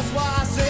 That's why I say,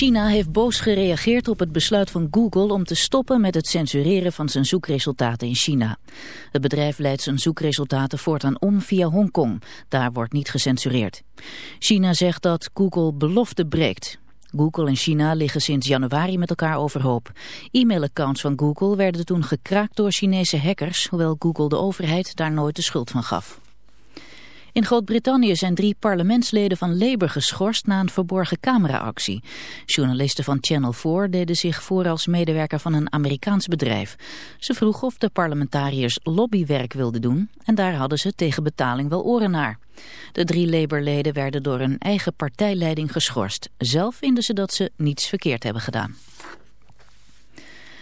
China heeft boos gereageerd op het besluit van Google om te stoppen met het censureren van zijn zoekresultaten in China. Het bedrijf leidt zijn zoekresultaten voortaan om via Hongkong. Daar wordt niet gecensureerd. China zegt dat Google belofte breekt. Google en China liggen sinds januari met elkaar overhoop. E-mailaccounts van Google werden toen gekraakt door Chinese hackers, hoewel Google de overheid daar nooit de schuld van gaf. In Groot-Brittannië zijn drie parlementsleden van Labour geschorst na een verborgen cameraactie. Journalisten van Channel 4 deden zich voor als medewerker van een Amerikaans bedrijf. Ze vroegen of de parlementariërs lobbywerk wilden doen en daar hadden ze tegen betaling wel oren naar. De drie Labour-leden werden door hun eigen partijleiding geschorst. Zelf vinden ze dat ze niets verkeerd hebben gedaan.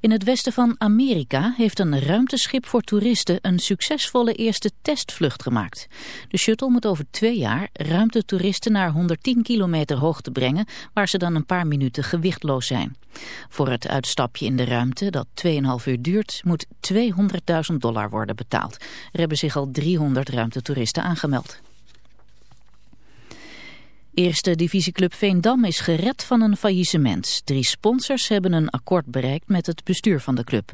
In het westen van Amerika heeft een ruimteschip voor toeristen een succesvolle eerste testvlucht gemaakt. De shuttle moet over twee jaar ruimtetoeristen naar 110 kilometer hoogte brengen, waar ze dan een paar minuten gewichtloos zijn. Voor het uitstapje in de ruimte, dat 2,5 uur duurt, moet 200.000 dollar worden betaald. Er hebben zich al 300 ruimtetoeristen aangemeld. Eerste divisieclub Veendam is gered van een faillissement. Drie sponsors hebben een akkoord bereikt met het bestuur van de club.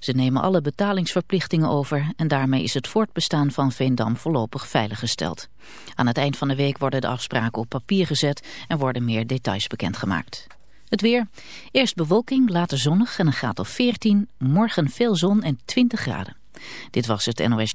Ze nemen alle betalingsverplichtingen over en daarmee is het voortbestaan van Veendam voorlopig veiliggesteld. Aan het eind van de week worden de afspraken op papier gezet en worden meer details bekendgemaakt. Het weer. Eerst bewolking, later zonnig en een graad of 14. Morgen veel zon en 20 graden. Dit was het NOS.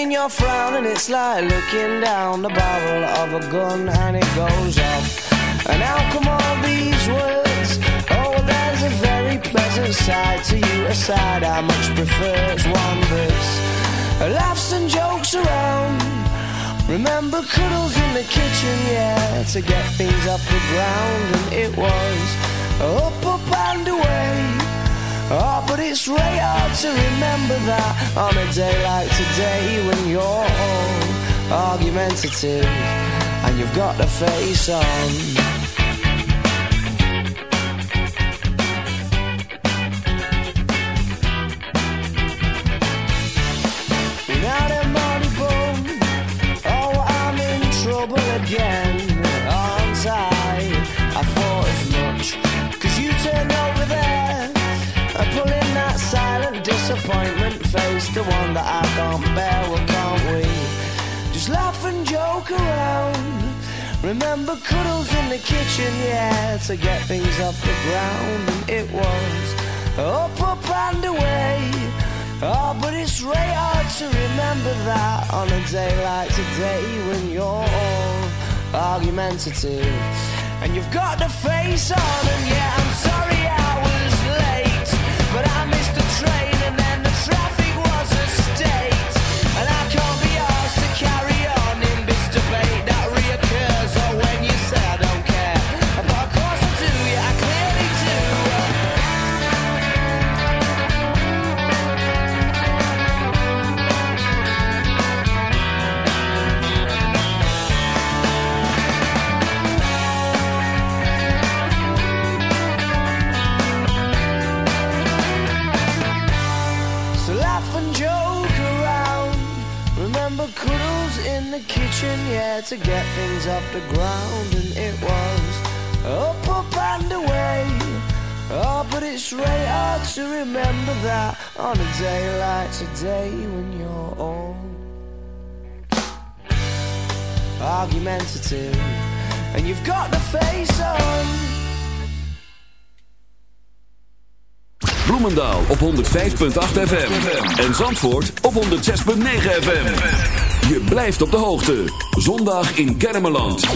I've seen your frown and it's like looking down the barrel of a gun and it goes off. And how come all these words? Oh, there's a very pleasant side to you, a side I much prefer. It's one that's laughs and jokes around. Remember cuddles in the kitchen, yeah, to get things off the ground, and it was up, up and away. Oh, but it's hard to remember that on a day like today when you're all argumentative and you've got the face on. The one that I can't bear, well, can't we? Just laugh and joke around. Remember cuddles in the kitchen, yeah, to get things off the ground, and it was up, up and away. Oh, but it's really hard to remember that on a day like today when you're all argumentative and you've got the face on. And yeah, I'm sorry the ground. And it was up, up and away. Oh, but it's really hard to remember that on a day like today when you're all argumentative and you've got the face on. Bloemendaal op 105.8 FM. En Zandvoort op 106.9 FM. Je blijft op de hoogte. Zondag in Kennemerland.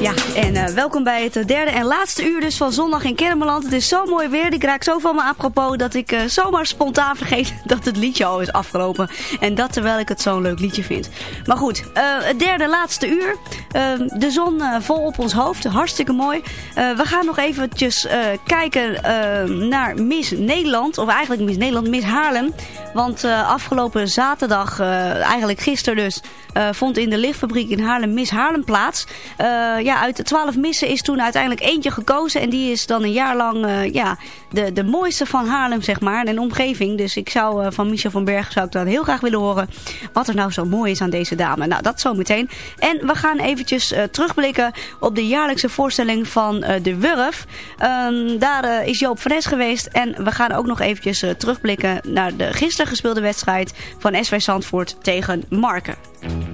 Ja, en eh, welkom bij het derde en laatste uur dus van Zondag in Kennemerland. Het is zo mooi weer, ik raak zo van me apropos dat ik eh, zomaar spontaan vergeet dat het liedje al is afgelopen. En dat terwijl ik het zo'n leuk liedje vind. Maar goed, eh, het derde laatste uur. Eh, de zon eh, vol op ons hoofd, hartstikke mooi. Eh, we gaan nog eventjes eh, kijken eh, naar Miss Nederland, of eigenlijk Miss Nederland, Miss Haarlem. Want eh, afgelopen zaterdag, eh, eigenlijk gisteren dus, eh, vond in de lichtfabriek in Haarlem Miss Haarlem plaats. Eh, ja, uit de twaalf missen is toen uiteindelijk eentje gekozen. En die is dan een jaar lang eh, ja, de, de mooiste van Haarlem, zeg maar. En omgeving. Dus ik zou eh, van Michel van Berg zou ik dan heel graag willen horen wat er nou zo mooi is aan deze dame. Nou, dat zometeen. En we gaan eventjes eh, terugblikken op de jaarlijkse voorstelling van eh, De Wurf. Ehm, daar is Joop van Es geweest. En we gaan ook nog eventjes terugblikken naar de gisteren gespeelde wedstrijd van SV Zandvoort tegen Marken.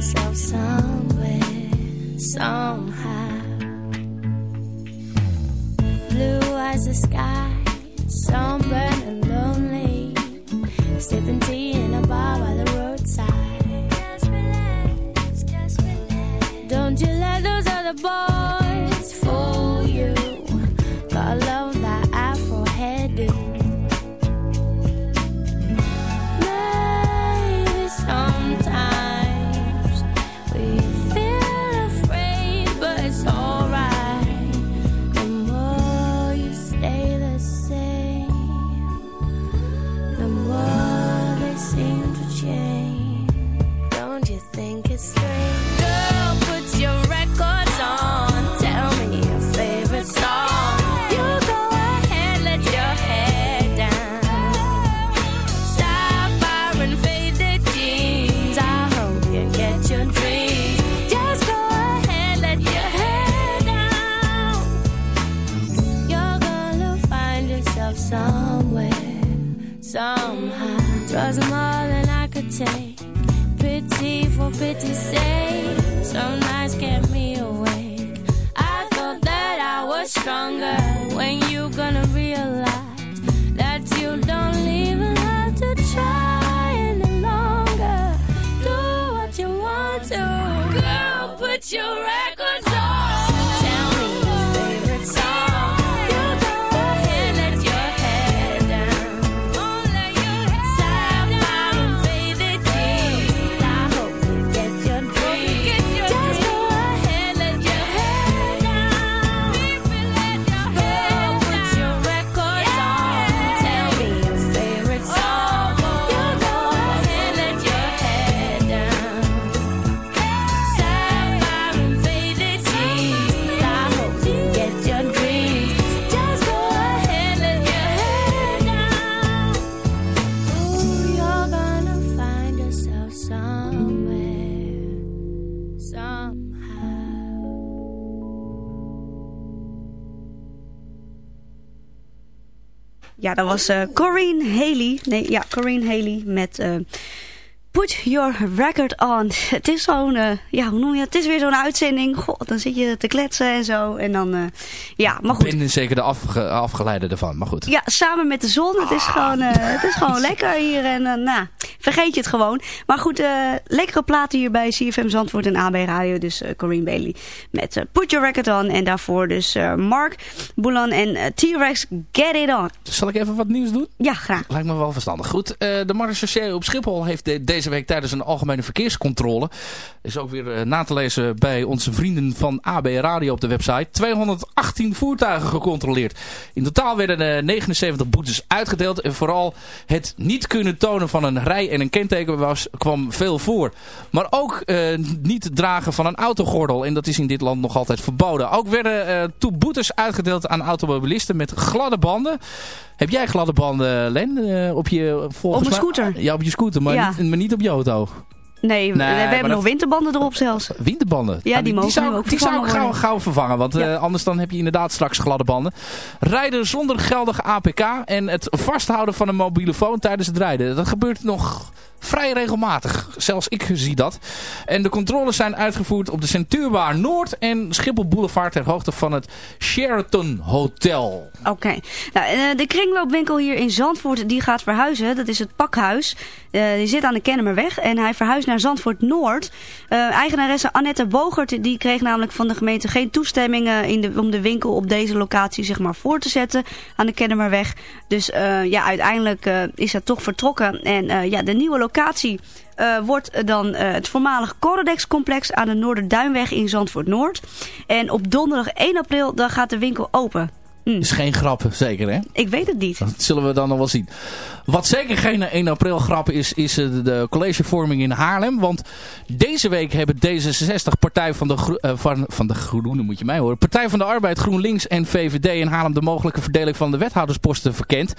Yourself somewhere, somehow. Blue as the sky, sunburned and lonely. Sipping tea in a bar by the roadside. Just relax, just relax. Don't you let those other boys Ja, dat was Corinne Haley. Nee, ja, Corinne Haley met eh, Put Your Record On. Het is zo'n, eh, ja, hoe noem je het? Het is weer zo'n uitzending. God, dan zit je te kletsen en zo. En dan, eh, ja, maar goed. Ik ben zeker de afge afgeleide ervan, maar goed. Ja, samen met de zon. Het is gewoon, eh, het is gewoon lekker hier. En nou, vergeet je het gewoon. Maar goed, lekkere platen hier bij CFM Zandvoort en AB Radio. Dus Corinne Bailey met Put Your Record On. En daarvoor dus Mark Boulan en T-Rex Get It On. Zal ik even wat nieuws doen? Ja, graag. Lijkt me wel verstandig. Goed, de marechaussee op Schiphol heeft de- deze week tijdens een algemene verkeerscontrole... is ook weer eh, na te lezen bij onze vrienden van AB Radio op de website... 218 voertuigen gecontroleerd. In totaal werden er 79 boetes uitgedeeld. En vooral het niet kunnen tonen van een rij en een kenteken was, kwam veel voor. Maar ook eh, niet dragen van een autogordel. En dat is in dit land nog altijd verboden. Ook werden eh toen boetes uitgedeeld aan automobilisten met gladde banden... Heb jij gladde banden, Len? eh, op je, volgens Op mijn mij- scooter. Ja, op je scooter, maar, Ja. niet, maar niet op je auto. Nee, we, hebben dat- nog winterbanden erop zelfs. Winterbanden. Ja, die mogen zou, nu ook die zou ik gauw, gauw vervangen. Want Ja. eh, anders dan heb je inderdaad straks gladde banden. Rijden zonder geldige APK. En het vasthouden van een mobiele phone tijdens het rijden. Dat gebeurt nog vrij regelmatig. Zelfs ik zie dat. En de controles zijn uitgevoerd op de Centuurbaan Noord en Schiphol Boulevard ter hoogte van het Sheraton Hotel. Oké. Nou, eh, de kringloopwinkel hier in Zandvoort die gaat verhuizen. Dat is het Pakhuis. Eh, die zit aan de Kennemerweg en hij verhuist naar Zandvoort Noord. Eh, eigenaresse Annette Bogert die kreeg namelijk van de gemeente geen toestemming in om de winkel op deze locatie zeg maar voor te zetten aan de Kennemerweg. Dus ja, uiteindelijk is dat toch vertrokken. En ja, de nieuwe locatie eh, wordt dan eh, het voormalig Corodex complex aan de Noorderduinweg in Zandvoort Noord. En op donderdag 1 april dan gaat de winkel open. Is geen grap, zeker hè? Ik weet het niet. Dat zullen we dan nog wel zien. Wat zeker geen 1 april grap is, is eh, de collegevorming in Haarlem. Want deze week hebben D66, Partij van de, Gro- eh, van, van de Groenen, moet je mij horen. Partij van de Arbeid, GroenLinks en VVD in Haarlem de mogelijke verdeling van de wethoudersposten verkend.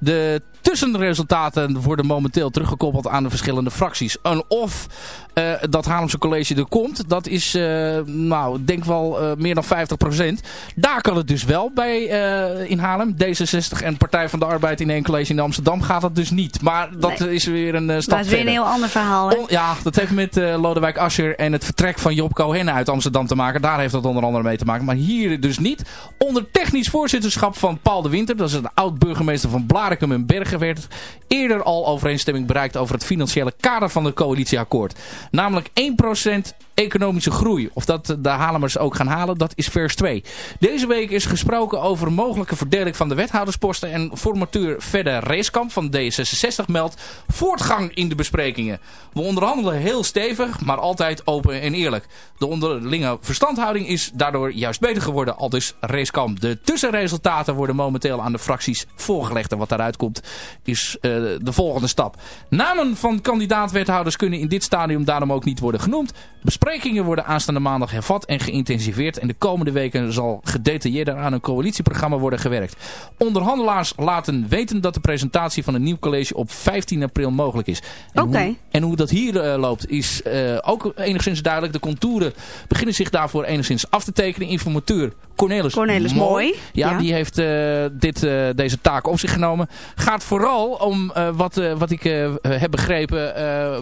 De tussenresultaten worden momenteel teruggekoppeld aan de verschillende fracties. En of eh, dat Haarlemse college er komt, dat is, eh, nou, ik denk wel meer dan 50%. Daar kan het dus wel bij eh, in Haarlem. D66 en Partij van de Arbeid in één college in Amsterdam gaat dat dus niet. Maar dat Nee. is weer een eh, stap het is weer een heel ander verhaal. Hè? Ja, dat heeft met eh, Lodewijk Asscher en het vertrek van Job Cohen uit Amsterdam te maken. Daar heeft dat onder andere mee te maken. Maar hier dus niet. Onder technisch voorzitterschap van Paul de Winter, dat is een oud-burgemeester van Blarikum en Bergen, werd eerder al overeenstemming bereikt over het financiële kader van het coalitieakkoord. Namelijk 1% economische groei. Of dat de Halemers ook gaan halen, dat is vers 2. Deze week is gesproken over een mogelijke verdeling van de wethoudersposten. En formateur Verder Reeskamp van D66 meldt voortgang in de besprekingen. We onderhandelen heel stevig, maar altijd open en eerlijk. De onderlinge verstandhouding is daardoor juist beter geworden, al dus Reeskamp. De tussenresultaten worden momenteel aan de fracties voorgelegd. En wat daaruit komt is eh, de volgende stap. Namen van kandidaat-wethouders kunnen in dit stadium daarom ook niet worden genoemd. Besprekingen worden aanstaande maandag hervat en geïntensiveerd. En de komende weken zal gedetailleerder aan een coalitieprogramma worden gewerkt. Onderhandelaars laten weten dat de presentatie van een nieuw college op 15 april mogelijk is. En Oké. hoe- en hoe dat hier eh, loopt is eh, ook enigszins duidelijk. De contouren beginnen zich daarvoor enigszins af te tekenen. Informateur Cornelis, Cornelis Mooi. Ja, Ja. die heeft eh, dit, deze taak op zich genomen. Gaat vooral om wat, wat ik heb begrepen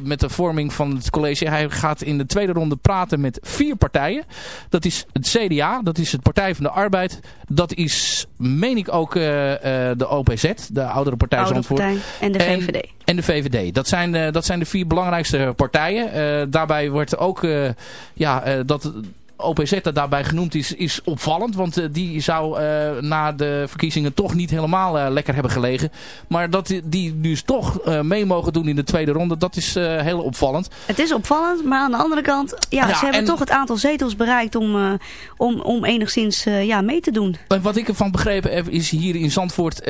met de vorming van het college. Hij gaat in de tweede ronde praten met vier partijen. Dat is het CDA, dat is het Partij van de Arbeid. Dat is, meen ik ook, eh, eh, de OPZ, de oudere partij Oude Zandvoort. partij en de VVD. En de VVD. Dat zijn, eh, dat zijn de vier belangrijkste partijen. Daarbij wordt ook ja, dat OPZ dat daarbij genoemd is, is opvallend. Want eh, die zou eh, na de verkiezingen toch niet helemaal eh, lekker hebben gelegen. Maar dat die- dus toch mee mogen doen in de tweede ronde, dat is heel opvallend. Het is opvallend, maar aan de andere kant, ja, Ja, ze hebben en- toch het aantal zetels bereikt om, om, om enigszins ja, mee te doen. En wat ik ervan begrepen heb, is hier in Zandvoort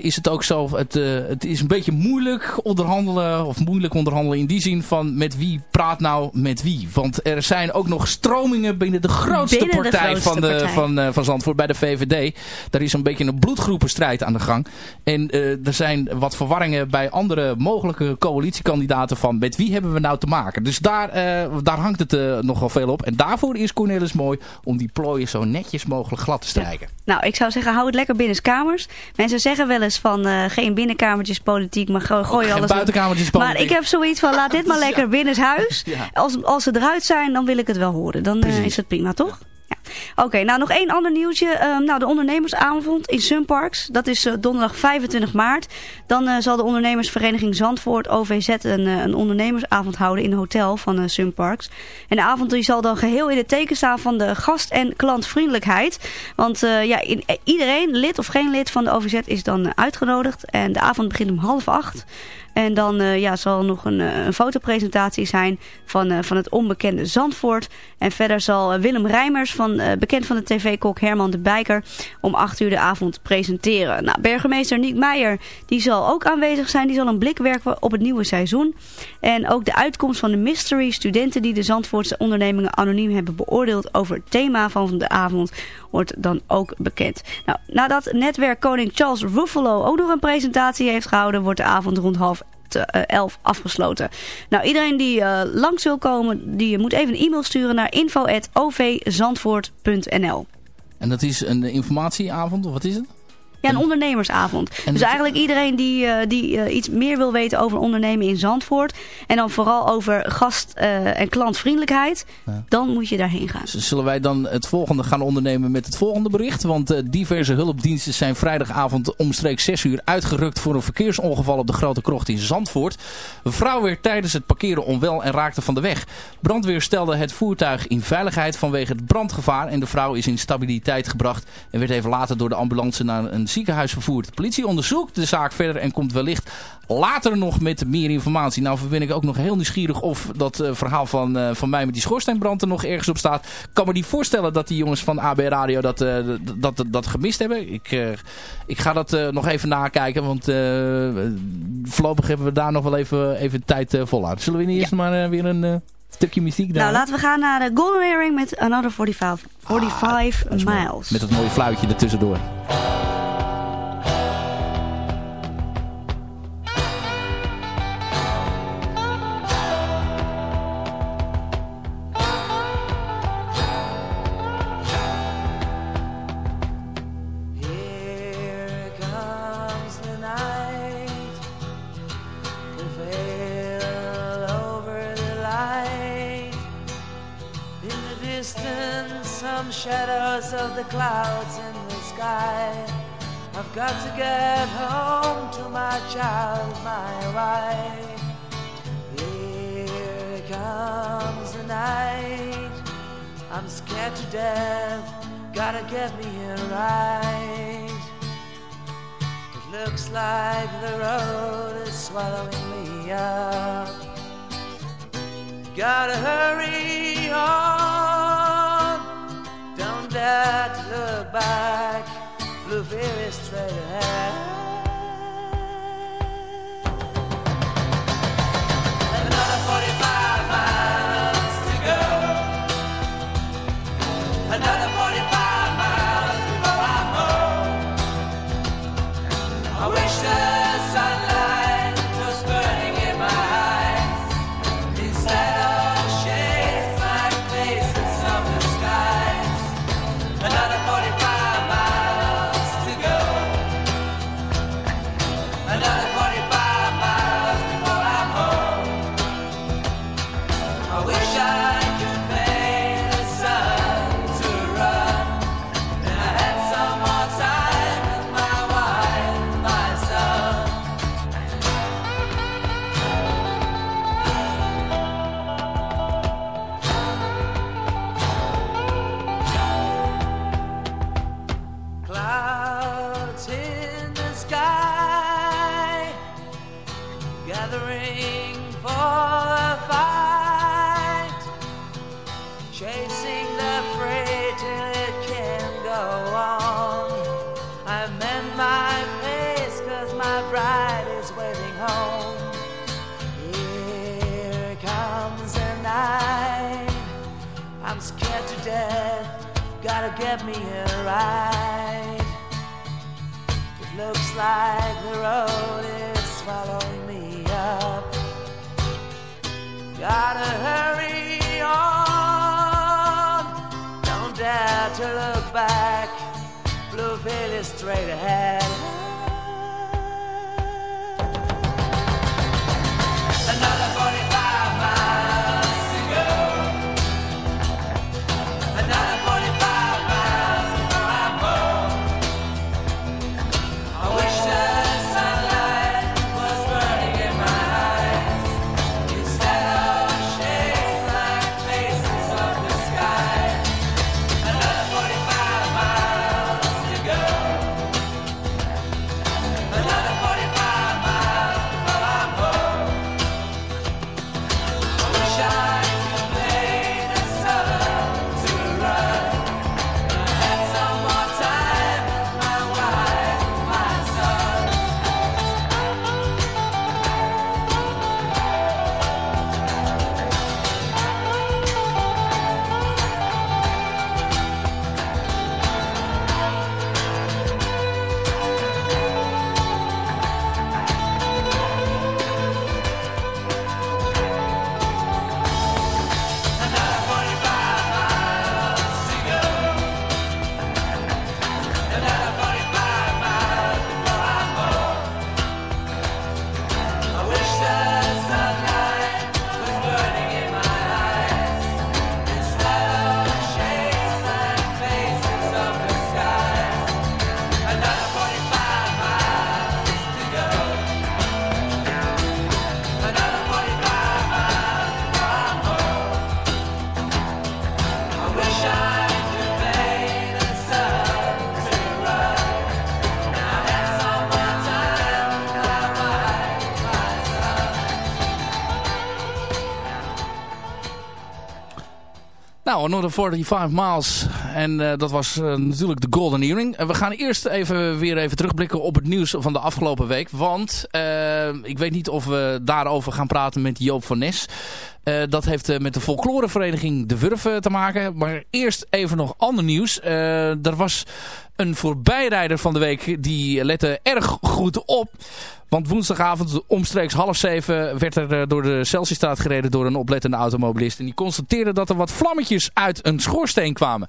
is het ook zo. Het, het is een beetje moeilijk onderhandelen. Of moeilijk onderhandelen in die zin van met wie praat nou met wie. Want er zijn ook nog stromingen binnen de grootste Binnen de partij, grootste van, de, partij. Van, eh, van Zandvoort, bij de VVD. Daar is een beetje een bloedgroepenstrijd aan de gang. En eh, er zijn wat verwarringen bij andere mogelijke coalitiekandidaten van met wie hebben we nou te maken. Dus daar, eh, daar hangt het nogal veel op. En daarvoor is Cornelis mooi om die plooien zo netjes mogelijk glad te strijken. Nou, ik zou zeggen, hou het lekker binnenskamers. Mensen zeggen wel eens van geen binnenkamertjes politiek, maar go- gooi alles... buitenkamertjes politiek. Maar ik heb zoiets van, laat dit maar lekker binnenshuis. Ja. Als, als ze eruit zijn, dan wil ik het wel horen. Dan is het prima, toch? Ja. Oké, nou nog één ander nieuwtje. Ehm, nou, de ondernemersavond in Sunparks. Dat is eh, donderdag 25 maart. Dan eh, zal de ondernemersvereniging Zandvoort OVZ een, eh, een ondernemersavond houden in een hotel van Sunparks. En de avond die zal dan geheel in het teken staan van de gast- en klantvriendelijkheid. Want ja, in, iedereen, lid of geen lid van de OVZ, is dan uitgenodigd. En de avond begint om half acht. En dan eh, ja, zal nog een, eh, een fotopresentatie zijn van, eh, van het onbekende Zandvoort. En verder zal Willem Rijmers, van, bekend van de tv-kok Herman de Bijker, om 8 uur de avond presenteren. Nou, burgemeester Niek Meijer die zal ook aanwezig zijn. Die zal een blik werpen op het nieuwe seizoen. En ook de uitkomst van de mystery studenten die de Zandvoortse ondernemingen anoniem hebben beoordeeld over het thema van de avond wordt dan ook bekend. Nou, nadat netwerk koning Charles Ruffalo ook nog een presentatie heeft gehouden, wordt de avond rond half te- eh, elf afgesloten. Nou, iedereen die eh, langs wil komen, die moet even een e-mail sturen naar info.ovzandvoort.nl. En dat is een informatieavond, of wat is het? Ja, een ondernemersavond. En dus eigenlijk iedereen die, eh, die eh, iets meer wil weten over ondernemen in Zandvoort. En dan vooral over gast- eh, en klantvriendelijkheid. Dan moet je daarheen gaan. Zullen wij dan het volgende gaan ondernemen met het volgende bericht? Want diverse hulpdiensten zijn vrijdagavond omstreeks 6 uur uitgerukt voor een verkeersongeval op de Grote Krocht in Zandvoort. Een vrouw werd tijdens het parkeren onwel en raakte van de weg. Brandweer stelde het voertuig in veiligheid vanwege het brandgevaar en de vrouw is in stabiliteit gebracht en werd even later door de ambulance naar een ziekenhuis vervoerd. De politie onderzoekt de zaak verder en komt wellicht later nog met meer informatie. Nou ben ik ook nog heel nieuwsgierig of dat eh, verhaal van, eh, van mij met die schoorsteenbrand er nog ergens op staat. Ik kan me niet voorstellen dat die jongens van AB Radio dat, eh, dat, dat, dat gemist hebben. Ik, ik ga dat nog even nakijken, want voorlopig hebben we daar nog wel even, even tijd uh, volhouden. Zullen we niet eerst maar weer een stukje muziek Nou, doen? laten we gaan naar de Golden Earring met Another 45, 45 Miles. Met dat mooie fluitje ertussendoor. voor de 45 Miles. En eh, dat was eh, natuurlijk de Golden Earring. En we gaan eerst even, weer even terugblikken op het nieuws van de afgelopen week. Want eh, ik weet niet of we daarover gaan praten met Joop van Nes. dat heeft met de folklorevereniging De Wurf te maken. Maar eerst even nog ander nieuws. er was een voorbijrijder van de week. Die lette erg goed op. Want woensdagavond omstreeks half zeven werd er eh, door de Celsiusstraat gereden door een oplettende automobilist. En die constateerde dat er wat vlammetjes uit een schoorsteen kwamen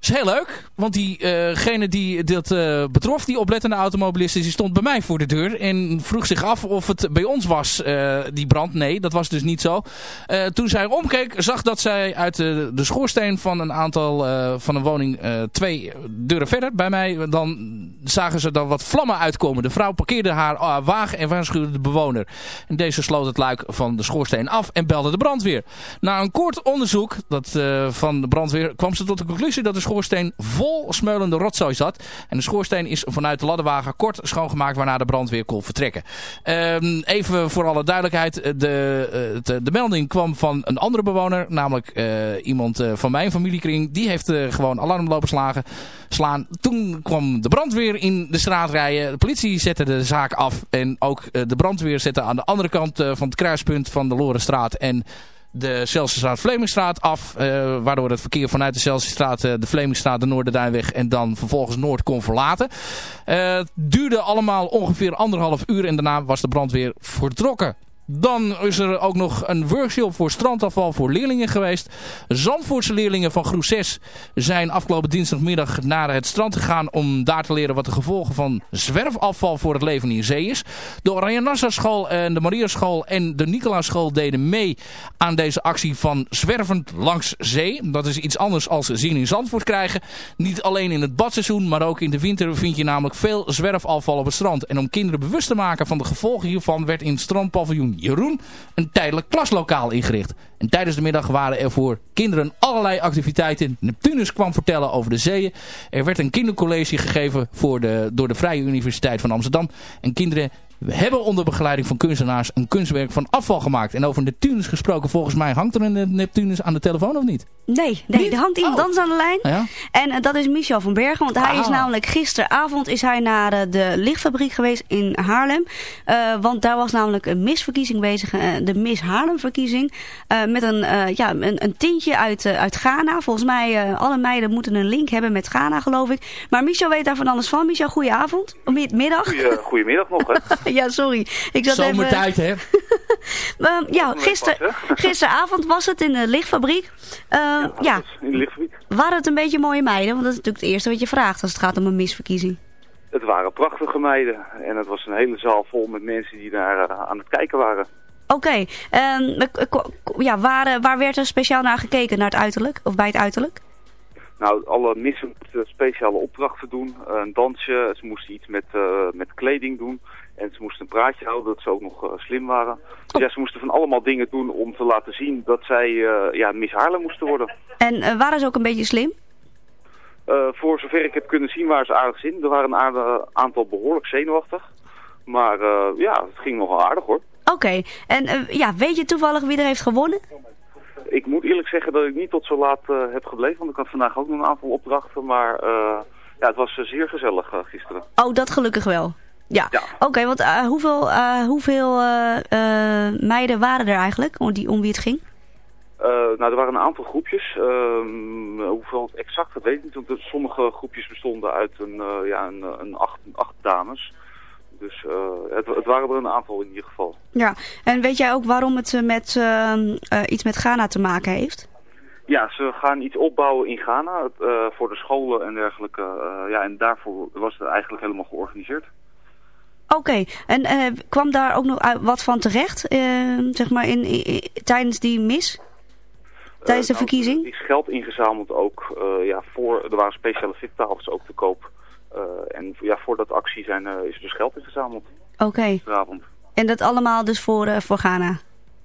is heel leuk, want diegene die dat eh, betrof, die oplettende automobilist, die stond bij mij voor de deur en vroeg zich af of het bij ons was, eh, die brand. Nee, dat was dus niet zo. Eh, toen zij omkeek, zag dat zij uit de, de schoorsteen van een aantal, eh, van een woning eh, twee deuren verder bij mij, dan zagen ze dan wat vlammen uitkomen. De vrouw parkeerde haar wagen en waarschuwde de bewoner. En deze sloot het luik van de schoorsteen af en belde de brandweer. Na een kort onderzoek dat, eh, van de brandweer kwam ze tot de conclusie dat de schoorsteen vol smeulende rotzooi zat. En de schoorsteen is vanuit de ladderwagen kort schoongemaakt waarna de brandweer kon vertrekken. Ehm, even voor alle duidelijkheid, eh, de, eh, de, de melding kwam van een andere bewoner, namelijk eh, iemand eh, van mijn familiekring. Die heeft eh, gewoon alarm lopen slaan. Toen kwam de brandweer in de straat rijden. De politie zette de zaak af en ook eh, de brandweer zette aan de andere kant eh, van het kruispunt van de Lorenstraat en de Celsiusstraat Vlemingstraat af. eh, waardoor het verkeer vanuit de Celsiusstraat, eh, de Vlemingstraat, de Noorderduinweg en dan vervolgens Noord kon verlaten. Eh, het duurde allemaal ongeveer anderhalf uur en daarna was de brandweer vertrokken. Dan is er ook nog een workshop voor strandafval voor leerlingen geweest. Zandvoortse leerlingen van groep 6 zijn afgelopen dinsdagmiddag naar het strand gegaan om daar te leren wat de gevolgen van zwerfafval voor het leven in zee is. De Oranje school en de Maria school en de Nicolaas school deden mee aan deze actie van zwervend langs zee. Dat is iets anders als zien in Zandvoort krijgen. Niet alleen in het badseizoen, maar ook in de winter vind je namelijk veel zwerfafval op het strand. En om kinderen bewust te maken van de gevolgen hiervan werd in het strandpaviljoen Jeroen een tijdelijk klaslokaal ingericht. En tijdens de middag waren er voor kinderen allerlei activiteiten. Neptunus kwam vertellen over de zeeën. Er werd een kindercollege gegeven voor de, door de Vrije Universiteit van Amsterdam. En kinderen hebben onder begeleiding van kunstenaars een kunstwerk van afval gemaakt. En over Neptunus gesproken, volgens mij hangt er een Neptunus aan de telefoon of niet? Nee, nee, er hangt iemand anders aan de lijn. Ja? En eh, dat is Michel van Bergen. Want hij is Ah. namelijk gisteravond is hij naar eh, de lichtfabriek geweest in Haarlem. Eh, want daar was namelijk een misverkiezing bezig. eh, de Miss Haarlem verkiezing. eh, met een, eh, ja, een, een tintje uit, eh, uit Ghana. Volgens mij uh, alle meiden moeten een link hebben met Ghana geloof ik. Maar Michel weet daar van alles van. Michel, goedenavond. Middag. Goeie, goedemiddag nog, hè? ja, sorry. Ik zat even... Zomertijd, hè? Ehm, ja, gister, gisteravond was het in de lichtfabriek. Ehm, ja, In de lichtgebied. waren het een beetje mooie meiden? Want dat is natuurlijk het eerste wat je vraagt als het gaat om een misverkiezing. Het waren prachtige meiden. En het was een hele zaal vol met mensen die daar eh, aan het kijken waren. Oké, ehm, k- ja, waar, eh, waar werd er speciaal naar gekeken? Naar het uiterlijk? Of bij het uiterlijk? Nou, alle missen moesten speciale opdrachten doen. Eh, een dansje, ze moesten iets met, eh, met kleding doen. En ze moesten een praatje houden, dat ze ook nog eh, slim waren. Dus ja, ze moesten van allemaal dingen doen om te laten zien dat zij eh, ja, Miss Haarlem moesten worden. En eh, waren ze ook een beetje slim? Voor zover ik heb kunnen zien waren ze aardig zin. Er waren een aardig aantal behoorlijk zenuwachtig. Maar ja, het ging nogal aardig hoor. Oké, en ja, weet je toevallig wie er heeft gewonnen? Ik moet eerlijk zeggen dat ik niet tot zo laat heb gebleven. Want ik had vandaag ook nog een aantal opdrachten. Maar ja, het was zeer gezellig gisteren. Oh, dat gelukkig wel. Ja, oké, want eh, hoeveel, eh, hoeveel eh, meiden waren er eigenlijk om, die, om wie het ging? Nou, er waren een aantal groepjes. Ehm, hoeveel exact, dat weet ik niet. Want sommige groepjes bestonden uit een, ja, een, een acht, acht dames. Dus het, het waren er een aantal in ieder geval. Ja, en weet jij ook waarom het met, ehm, eh, iets met Ghana te maken heeft? Ja, ze gaan iets opbouwen in Ghana voor de scholen en dergelijke. ja, en daarvoor was het eigenlijk helemaal georganiseerd. Oké, en eh, kwam daar ook nog wat van terecht, eh, zeg maar, in, tijdens die mis? Tijdens de Eh, nou, verkiezing? Er is geld ingezameld ook. eh, ja, voor, er waren speciale fittafels ook te koop. Eh, en ja, voor dat actie zijn, eh, is er dus geld ingezameld Oké, gisteravond. en dat allemaal dus voor, eh, voor Ghana?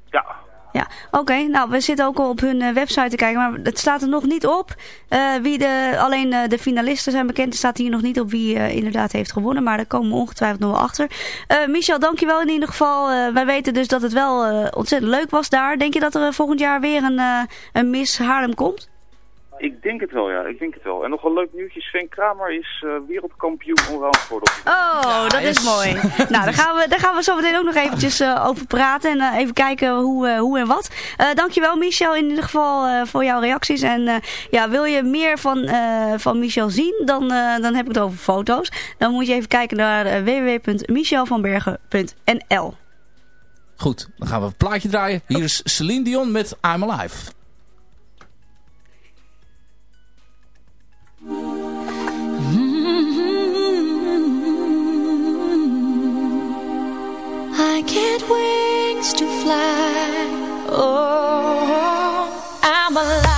Ja, Ja, oké. Nou, we zitten ook al op hun eh, website te kijken, maar het staat er nog niet op. eh, wie de, alleen eh, de finalisten zijn bekend. Er staat hier nog niet op wie inderdaad heeft gewonnen, maar daar komen we ongetwijfeld nog wel achter. Michel, dankjewel in ieder geval. Wij weten dus dat het wel ontzettend leuk was daar. Denk je dat er volgend jaar weer een, een Miss Haarlem komt? Ik denk het wel, ja. Ik denk het wel. En nog een leuk nieuwtje. Sven Kramer is eh, wereldkampioen allround geworden. Oh, dat is mooi. nou, daar gaan, we, daar gaan we zo meteen ook nog eventjes eh, over praten. En eh, even kijken hoe, eh, hoe en wat. Eh dankjewel Michel in ieder geval eh, voor jouw reacties. En eh, ja, wil je meer van, eh, van Michel zien, dan, eh, dan heb ik het over foto's. Dan moet je even kijken naar www.michelvanbergen.nl Goed, dan gaan we een plaatje draaien. Hier is Celine Dion met I'm Alive. Mm-hmm. Wings to fly. Oh, I'm alive.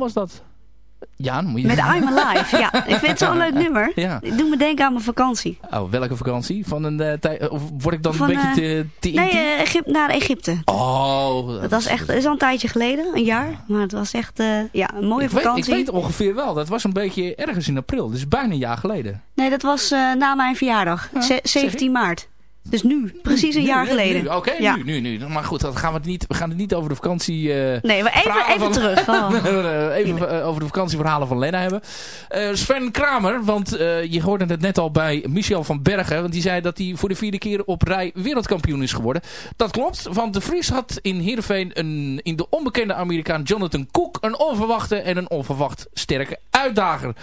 Was dat. Ja, dan moet je... Met I'm Alive. Ja, ik vind het zo'n leuk nummer. Ja. Ik doe me denken aan mijn vakantie. Oh, welke vakantie? Van een eh, tijd... Of word ik dan Van, een beetje eh, te, te Nee, eh, Egypte, naar Egypte. Oh. Dat was echt, dat is al een tijdje geleden, een jaar. Maar het was echt eh, ja, een mooie ik weet, vakantie. ik weet ongeveer wel. Dat was een beetje ergens in april. Dus bijna een jaar geleden. Nee, dat was eh, na mijn verjaardag. Ja, Ze- zeg 17 maart. Dus nu, precies een Nu, jaar nu, geleden. Oké, ja. nu, nu, nu. Maar goed, dan gaan we, het niet, we gaan het niet over de vakantie... eh, Nee, maar even, even van- terug. Oh. even eh, over de vakantieverhalen van Lena hebben. Eh, Sven Kramer, want eh, je hoorde het net al bij Michel van Bergen. Want die zei dat hij voor de vierde keer op rij wereldkampioen is geworden. Dat klopt, want de Vries had in Heerenveen een, in de onbekende Amerikaan Jonathan Cook... een onverwachte en een onverwacht sterke uitdager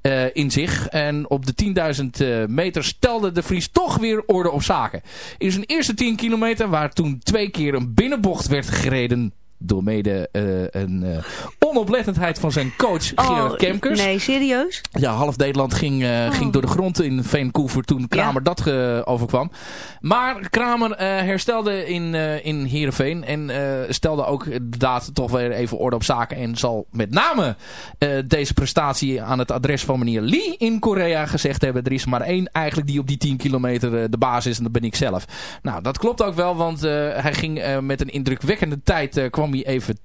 eh, in zich. En op de 10.000 eh, meter stelde de Vries toch weer orde op zaken. In zijn eerste 10 kilometer, waar toen twee keer een binnenbocht werd gereden door mede eh, een onoplettendheid van zijn coach Gerard Kemkers. Oh, Nee, serieus? Ja, half Nederland ging, eh, ging door de grond in Vancouver toen Kramer dat eh, overkwam. Maar Kramer eh, herstelde in, in Heerenveen en stelde ook inderdaad toch weer even orde op zaken. En zal met name deze prestatie aan het adres van meneer Lee in Korea gezegd hebben. Er is maar één eigenlijk die op die 10 kilometer de baas is en dat ben ik zelf. Nou, dat klopt ook wel, want hij ging met een indrukwekkende tijd, kwam hij even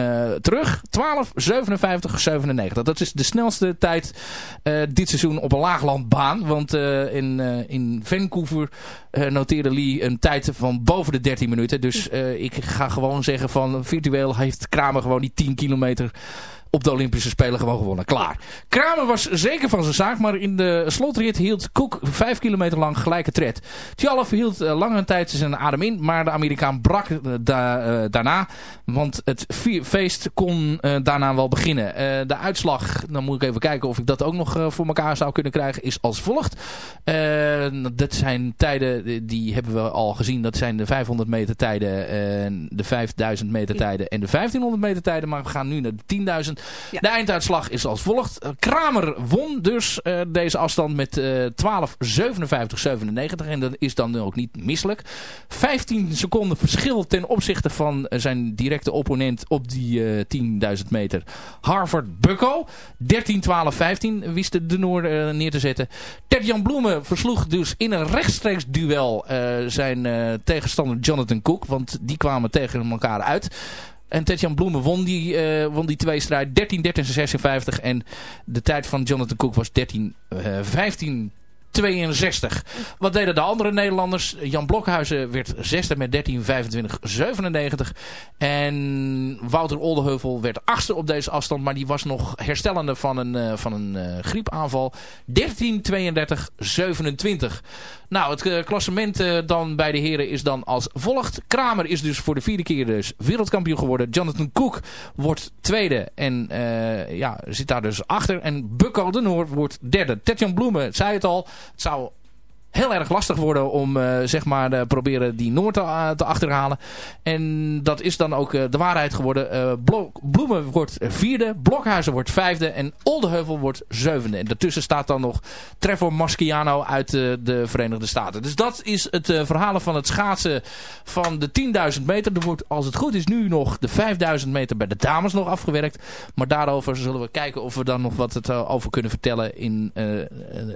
eh, terug. 12, 57, 97. Dat is de snelste tijd eh, dit seizoen op een laaglandbaan. Want eh, in, in Vancouver noteerde Lee een tijd van boven de 13 minuten. Dus ik ga gewoon zeggen van virtueel heeft Kramer gewoon die 10 kilometer op de Olympische Spelen gewoon gewonnen. Klaar. Kramer was zeker van zijn zaak, maar in de slotrit hield Cook vijf kilometer lang gelijke tred. Tjalf hield uh, lange tijd zijn adem in, maar de Amerikaan brak da uh, daarna, want het feest kon daarna wel beginnen. de uitslag, dan moet ik even kijken of ik dat ook nog voor elkaar zou kunnen krijgen, is als volgt. dat zijn tijden, die hebben we al gezien, dat zijn de 500 meter tijden, de 5000 meter tijden en de 1500 meter tijden, maar we gaan nu naar de 10.000 De einduitslag is als volgt. Kramer won dus uh, deze afstand met uh, 12, 57, 97. En dat is dan ook niet misselijk. 15 seconden verschil ten opzichte van zijn directe opponent op die uh, 10.000 meter. Harvard Bucko. 13, 12, 15 wist de, Noor neer te zetten. Ted-Jan Bloemen versloeg dus in een rechtstreeks duel zijn tegenstander Jonathan Cook. Want die kwamen tegen elkaar uit. En Tetjan Bloemen won die, uh, won die twee strijd 13-13-56. En de tijd van Jonathan Cook was 13-15. 62. Wat deden de andere Nederlanders? Jan Blokhuizen werd zesde met 13, 25, 97. En Wouter Oldeheuvel werd achtste op deze afstand. Maar die was nog herstellende van een, uh, van een uh, griepaanval. 13, 32, 27. Nou, het uh, klassement dan bij de heren is dan als volgt. Kramer is dus voor de vierde keer dus wereldkampioen geworden. Jonathan Cook wordt tweede en ja, zit daar dus achter. En Bukko de Noor wordt derde. Tetjan Bloemen zei het al. Het zou heel erg lastig worden om uh, zeg maar uh, proberen die Noord te, uh, te, achterhalen. En dat is dan ook de waarheid geworden. Blok, Bloemen wordt vierde, Blokhuizen wordt vijfde en Oldeheuvel wordt zevende. En daartussen staat dan nog Trevor Maschiano uit de Verenigde Staten. Dus dat is het verhalen van het schaatsen van de 10.000 meter. Er wordt als het goed is nu nog de 5.000 meter bij de dames nog afgewerkt. Maar daarover zullen we kijken of we dan nog wat het over kunnen vertellen in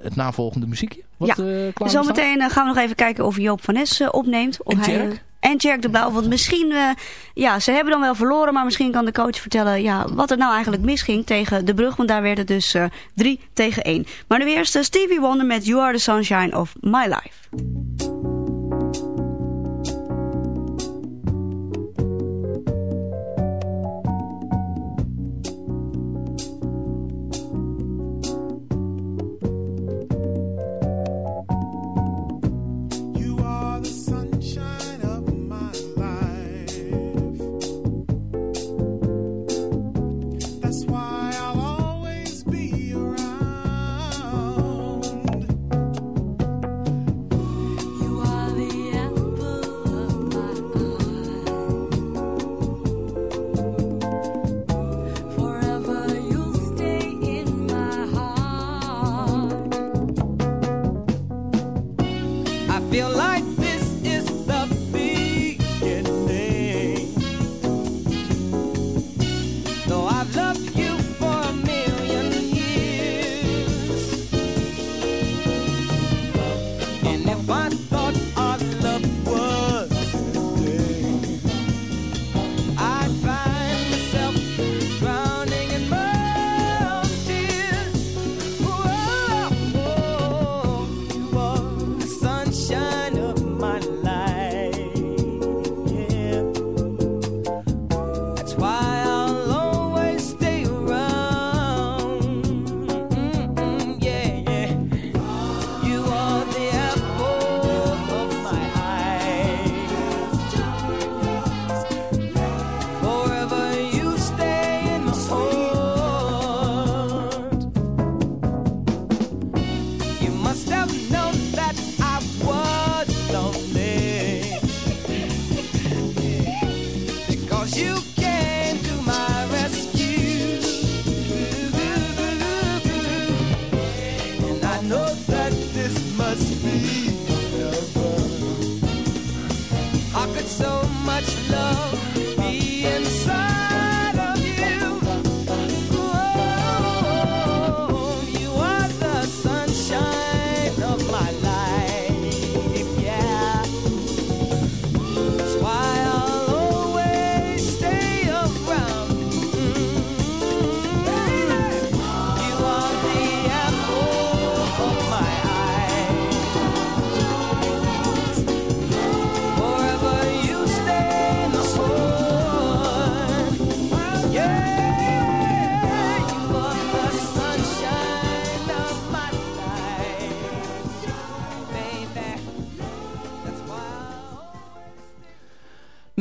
het navolgende muziekje. Wat, ja. Zometeen uh, gaan we nog even kijken of Joop van Nes uh, opneemt. Of en hij, Tjerk? En Tjerk de Blauw. Want misschien, uh, ja, ze hebben dan wel verloren. Maar misschien kan de coach vertellen ja, wat er nou eigenlijk misging tegen de brug. Want daar werd het dus 3 tegen 1. Maar nu eerst Stevie Wonder met You Are the Sunshine of My Life.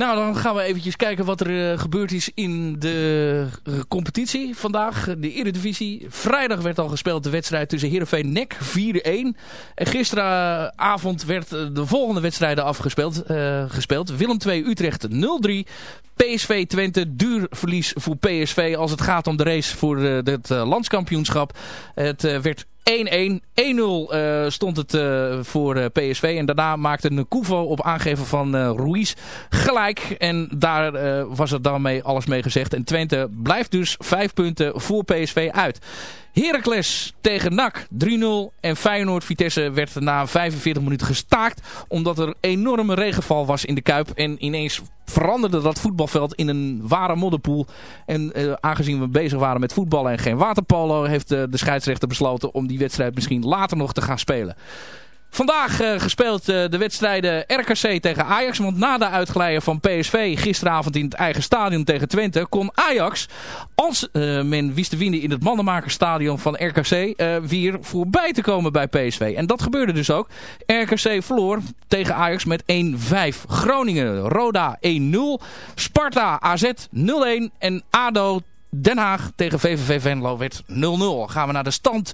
Nou, dan gaan we eventjes kijken wat er eh, gebeurd is in de eh, competitie vandaag. De Eredivisie. Vrijdag werd al gespeeld de wedstrijd tussen Heerenveen NEC 4-1. En gisteravond werd eh, de volgende wedstrijden afgespeeld. gespeeld. Willem 2 Utrecht 0-3. PSV Twente, duur verlies voor PSV als het gaat om de race voor het landskampioenschap. Het werd 1-1. 1-0 eh, stond het eh, voor eh, PSV. En daarna maakte Nkuvo op aangeven van Ruiz gelijk. En daar was er dan mee alles mee gezegd. En Twente blijft dus 5 punten voor PSV uit. Heracles tegen NAC 3-0. En Feyenoord-Vitesse werd na 45 minuten gestaakt. Omdat er enorme regenval was in de Kuip. En ineens veranderde dat voetbalveld in een ware modderpoel. En eh, aangezien we bezig waren met voetballen en geen waterpolo... heeft eh, de scheidsrechter besloten om die wedstrijd misschien later nog te gaan spelen. Vandaag eh, gespeeld eh, de wedstrijden RKC tegen Ajax. Want na de uitglijden van PSV gisteravond in het eigen stadion tegen Twente... kon Ajax, als eh, men wist te winnen in het mannenmakerstadion van RKC... weer voorbij te komen bij PSV. En dat gebeurde dus ook. RKC verloor tegen Ajax met 1-5. Groningen, Roda 1-0. Sparta, AZ 0-1. En ADO Den Haag tegen VVV Venlo werd 0-0. Gaan we naar de stand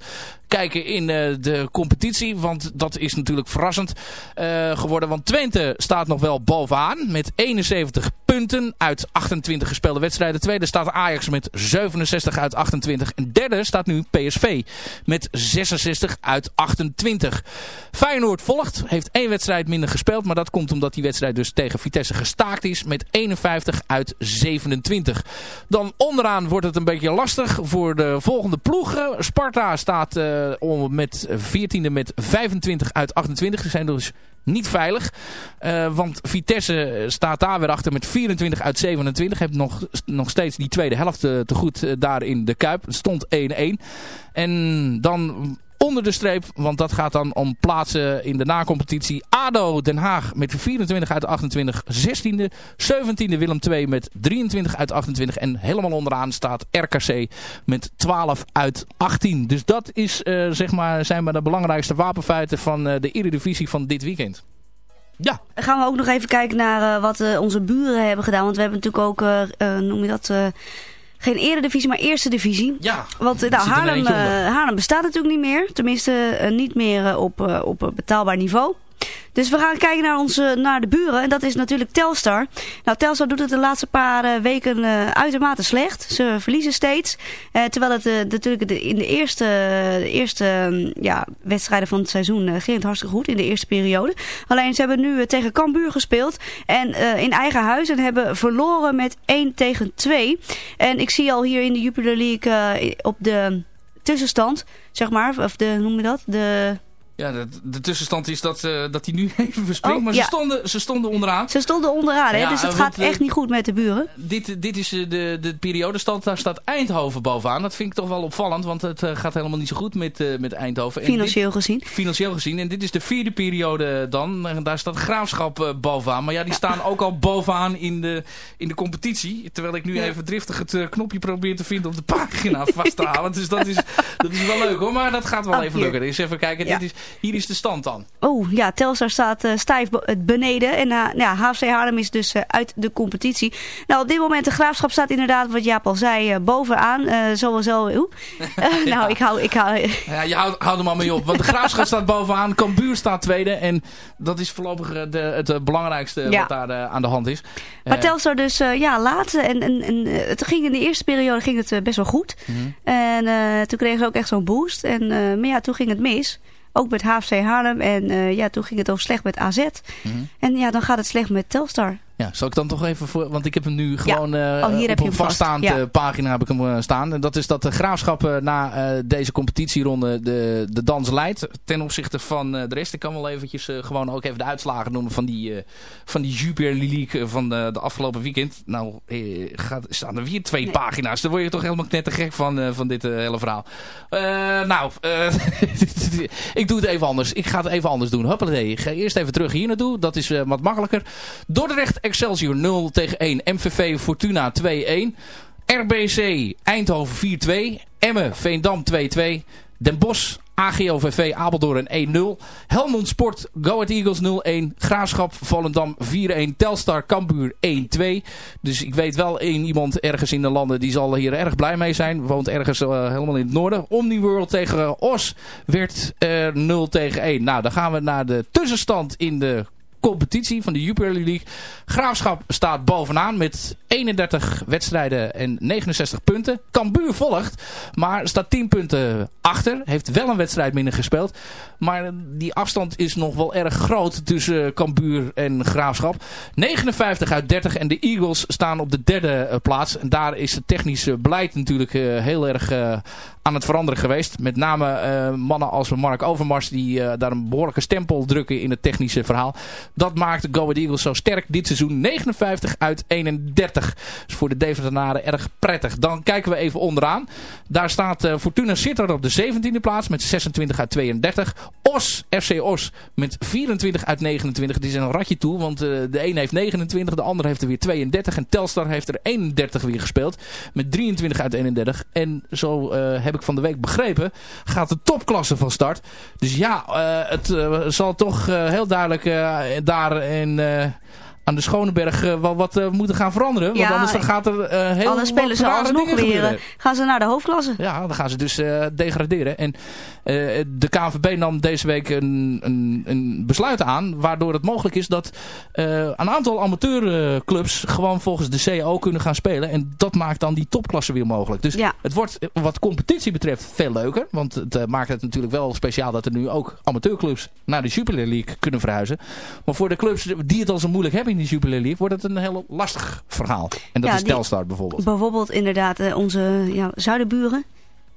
kijken in eh, de competitie. Want dat is natuurlijk verrassend eh, geworden. Want Twente staat nog wel bovenaan met 71 punten uit 28 gespeelde wedstrijden. Tweede staat Ajax met 67 uit 28. En derde staat nu PSV met 66 uit 28. Feyenoord volgt. Heeft één wedstrijd minder gespeeld. Maar dat komt omdat die wedstrijd dus tegen Vitesse gestaakt is. Met 51 uit 27. Dan onderaan wordt het een beetje lastig voor de volgende ploegen. Sparta staat eh, om met 14e met 25 uit 28. Ze zijn dus niet veilig. Eh, want Vitesse staat daar weer achter met 24 uit 27. Heeft nog, nog steeds die tweede helft eh, te goed eh, daar in de Kuip. Stond 1-1. En dan onder de streep, want dat gaat dan om plaatsen in de nacompetitie. ADO Den Haag met 24 uit 28, 16e. 17e Willem II met 23 uit 28. En helemaal onderaan staat RKC met 12 uit 18. Dus dat is, eh, zeg maar, zijn maar de belangrijkste wapenfeiten van eh, de Eredivisie van dit weekend. Ja. Dan gaan we ook nog even kijken naar eh, wat eh, onze buren hebben gedaan. Want we hebben natuurlijk ook, noem je dat, eh, geen eredivisie, maar eerste divisie. Ja, Want eh, nou, Haarlem, eh, Haarlem bestaat natuurlijk niet meer. Tenminste, eh, niet meer op, op een betaalbaar niveau. Dus we gaan kijken naar, onze, naar de buren. En dat is natuurlijk Telstar. Nou, Telstar doet het de laatste paar eh, weken eh, uitermate slecht. Ze verliezen steeds. Eh, terwijl het natuurlijk in de eerste, de eerste eh, ja, wedstrijden van het seizoen ging het hartstikke goed. In de eerste periode. Alleen ze hebben nu tegen Cambuur gespeeld. En in eigen huis. En hebben verloren met 1 tegen 2. En ik zie al hier in de Jupiler League op de tussenstand. Zeg maar. Of de, noem je dat? De... Ja, de, de tussenstand is dat, eh, dat hij nu even verspringt. Oh, maar ja. ze, stonden, ze stonden onderaan. Ze stonden onderaan, hè? Ja, dus het eh, gaat eh, echt niet goed met de buren. Dit, dit is de, de periodestand. Daar staat Eindhoven bovenaan. Dat vind ik toch wel opvallend. Want het gaat helemaal niet zo goed met, met Eindhoven. En Financieel gezien. financieel gezien. En dit is de vierde periode dan. En daar staat Graafschap bovenaan. Maar ja, die staan ook al bovenaan in de, in de competitie. Terwijl ik nu Ja. even driftig het knopje probeer te vinden om de pagina vast te halen. Dus dat is, dat is wel leuk hoor. Maar dat gaat wel Ah, even lukken. Dus even kijken. Dit is, hier is de stand dan. Oh ja, Telstar staat eh, stijf eh, beneden. En eh, ja, HFC Haarlem is dus uit de competitie. Nou, op dit moment de Graafschap staat inderdaad, wat Jaap al zei, bovenaan. Sowieso, oeh. Eh, nou, ik hou... Ik hou Ja, je houdt houd er maar mee op. Want de Graafschap staat bovenaan. Cambuur staat tweede. En dat is voorlopig de, het belangrijkste Ja. wat daar aan de hand is. maar Telstar dus, ja, laatste. En, en, en het ging in de eerste periode ging het best wel goed. mhm. En toen kregen ze ook echt zo'n boost. En, maar ja, toen ging het mis. Ook met HFC Haarlem. En eh, ja, toen ging het ook slecht met AZ. Mhm. En ja, dan gaat het slecht met Telstar. Ja, zal ik dan toch even voor... Want ik heb hem nu gewoon eh, Oh, hier op heb je een vast. vaststaande Ja. pagina heb ik hem eh, staan. En dat is dat de Graafschap eh, na eh, deze competitieronde de, de dans leidt. Ten opzichte van eh, de rest. Ik kan wel eventjes eh, gewoon ook even de uitslagen noemen van die, eh, van die Jupiler League eh, van de, de afgelopen weekend. Nou, eh, gaat, staan er weer twee Nee. pagina's. Daar word je toch helemaal knettergek van, eh, van dit eh, hele verhaal. Eh, nou, eh, ik doe het even anders. Ik ga het even anders doen. Ik ga eerst even terug hier naartoe. Dat is eh, wat makkelijker. Dordrecht Excelsior 0 tegen 1. MVV Fortuna 2-1. RBC Eindhoven 4-2. Emmen Veendam 2-2. Den Bosch AGOVV Apeldoorn 1-0. Helmond Sport Go Ahead Eagles 0-1. Graafschap Volendam 4-1. Telstar Cambuur 1-2. Dus ik weet wel één iemand ergens in de landen die zal hier erg blij mee zijn. Woont ergens eh, helemaal in het noorden. Omniworld tegen Os werd eh, 0 tegen 1. Nou, dan gaan we naar de tussenstand in de competitie van de Jupiler League. Graafschap staat bovenaan met 31 wedstrijden en 69 punten. Cambuur volgt, maar staat 10 punten achter. Heeft wel een wedstrijd minder gespeeld. Maar die afstand is nog wel erg groot tussen Cambuur en Graafschap. 59 uit 30 en de Eagles staan op de derde eh, plaats. En daar is het technische beleid natuurlijk eh, heel erg eh, aan het veranderen geweest. Met name mannen als Mark Overmars die daar een behoorlijke stempel drukken in het technische verhaal. Dat maakt Go Ahead Eagles zo sterk dit seizoen. 59 uit 31. Dus voor de Deventenaren erg prettig. Dan kijken we even onderaan. Daar staat eh, Fortuna Sittard op de 17e plaats met 26 uit 32. Os, FC Os met 24 uit 29. Het is een ratje toe, want eh, de een heeft 29, de ander heeft er weer 32. En Telstar heeft er 31 weer gespeeld met 23 uit 31. En zo eh, heb ik van de week begrepen, gaat de topklasse van start. Dus ja, eh, het zal toch heel duidelijk eh, daar in... aan de Schoneberg eh, wel wat eh, moeten gaan veranderen. Want Ja, anders dan gaat er eh heel Anders spelen ze alsnog weer. Gaan ze naar de hoofdklasse. Ja, dan gaan ze dus degraderen. En de KNVB nam deze week een, een, een besluit aan... waardoor het mogelijk is dat een aantal amateurclubs... gewoon volgens de CAO kunnen gaan spelen. En dat maakt dan die topklasse weer mogelijk. Dus het wordt wat competitie betreft veel leuker. Want het maakt het natuurlijk wel speciaal... dat er nu ook amateurclubs naar de Jupiler League kunnen verhuizen. Maar voor de clubs die het al zo moeilijk hebben die League... wordt het een heel lastig verhaal. En dat Ja, is die- Telstar bijvoorbeeld. Bijvoorbeeld inderdaad eh, onze ja, zuidenburen.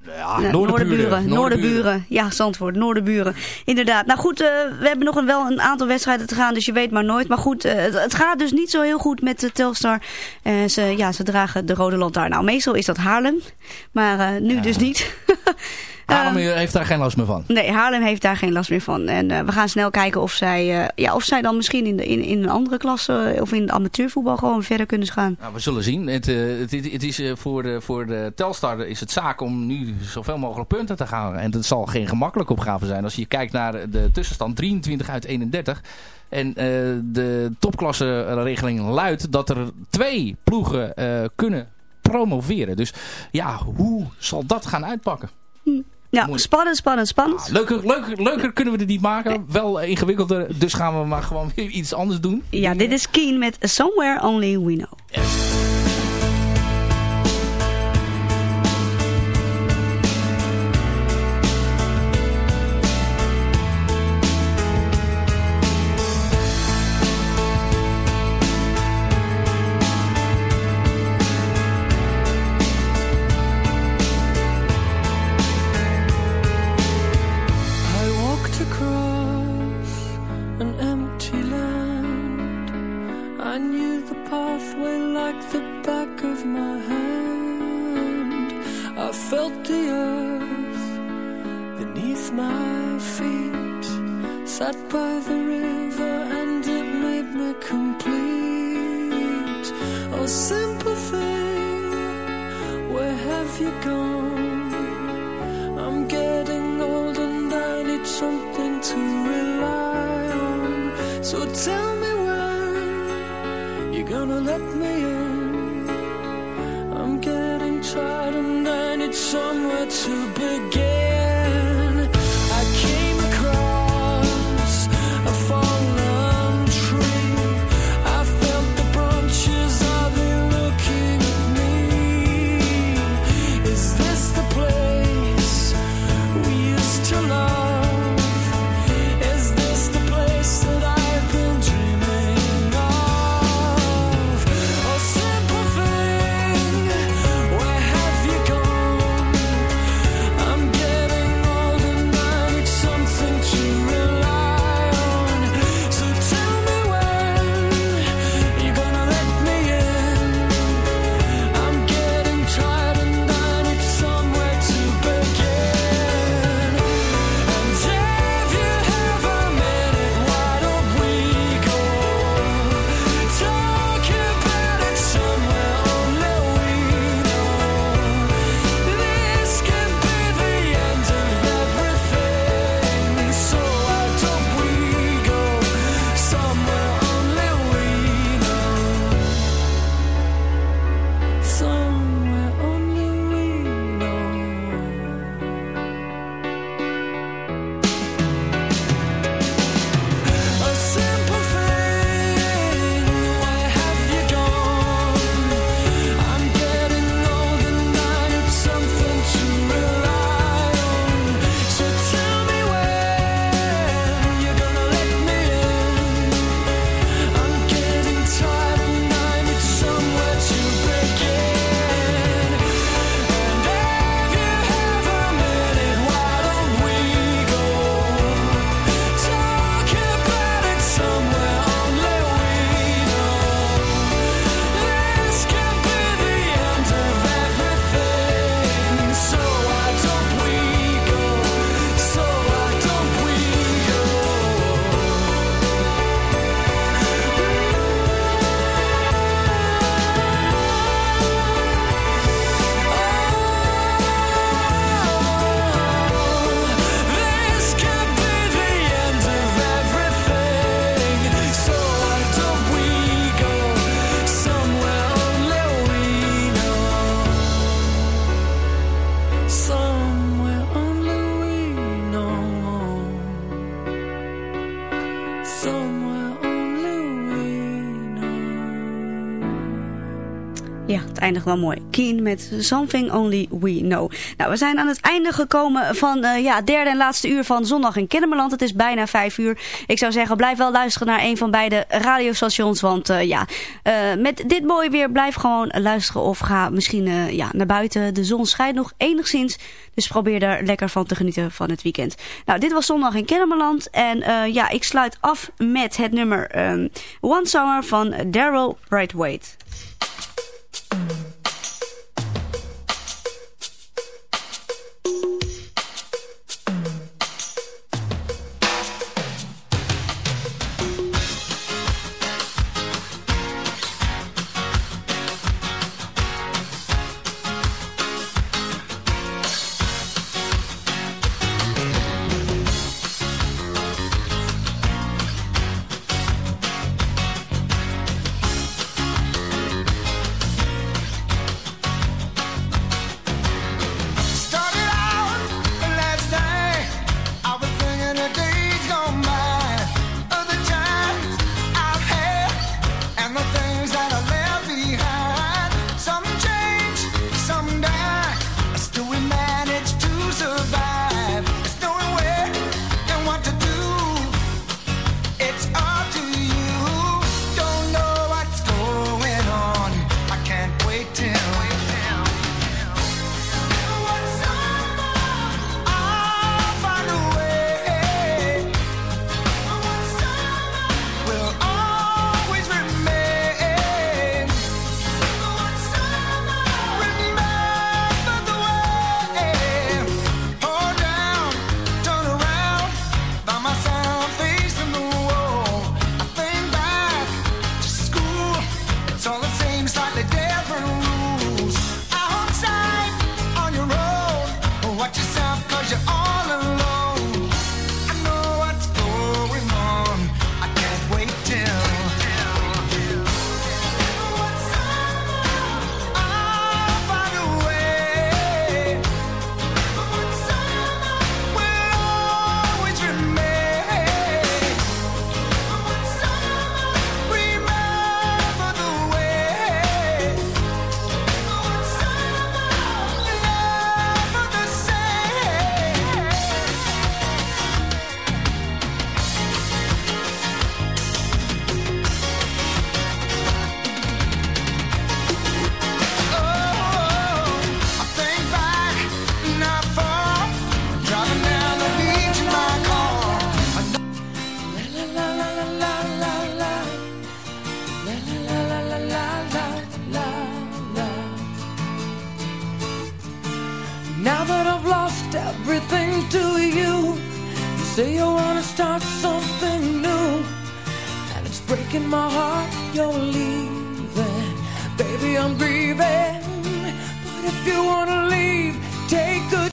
Ja, Ah, Noorderburen. Noorderburen. Ja, Zandvoort, Noorderburen. Inderdaad. Nou goed, eh, we hebben nog een, wel een aantal wedstrijden te gaan, dus je weet maar nooit. Maar goed, eh, het, het gaat dus niet zo heel goed met de Telstar. Eh, ze, ja, ze dragen de rode lantaarn. Nou, meestal is dat Haarlem, maar eh, nu dus niet. Haarlem heeft daar geen last meer van. Nee, Haarlem heeft daar geen last meer van. En eh, we gaan snel kijken of zij, eh, ja, of zij dan misschien in, de, in, in een andere klasse eh, of in het amateurvoetbal gewoon verder kunnen gaan. Nou, we zullen zien. Het, het, het- is voor, de, voor de Telstar is het zaak om nu zoveel mogelijk punten te gaan. En dat zal geen gemakkelijke opgave zijn. Als je kijkt naar de tussenstand 23 uit 31. En de topklasse regeling luidt dat er twee ploegen kunnen promoveren. Dus ja, hoe zal dat gaan uitpakken? Ja, spannend, spannend, spannend. Leuker, leuker, leuker kunnen we het niet maken. Wel eh, ingewikkelder. Dus gaan we maar gewoon weer iets anders doen. Ja, dit is Keen met Somewhere Only We Know. Wel mooi. Keen met Something Only We Know. Nou, we zijn aan het einde gekomen van uh, ja, het derde en laatste uur van Zondag in Kennemerland. Het is bijna vijf uur. Ik zou zeggen, blijf wel luisteren naar een van beide radiostations. Want uh, ja, uh, met dit mooie weer blijf gewoon luisteren of ga misschien ja, naar buiten. De zon schijnt nog enigszins. Dus probeer daar lekker van te genieten van het weekend. Nou, dit was Zondag in Kennemerland. En ja, ik sluit af met het nummer um, One Summer van Daryl Brightwaite.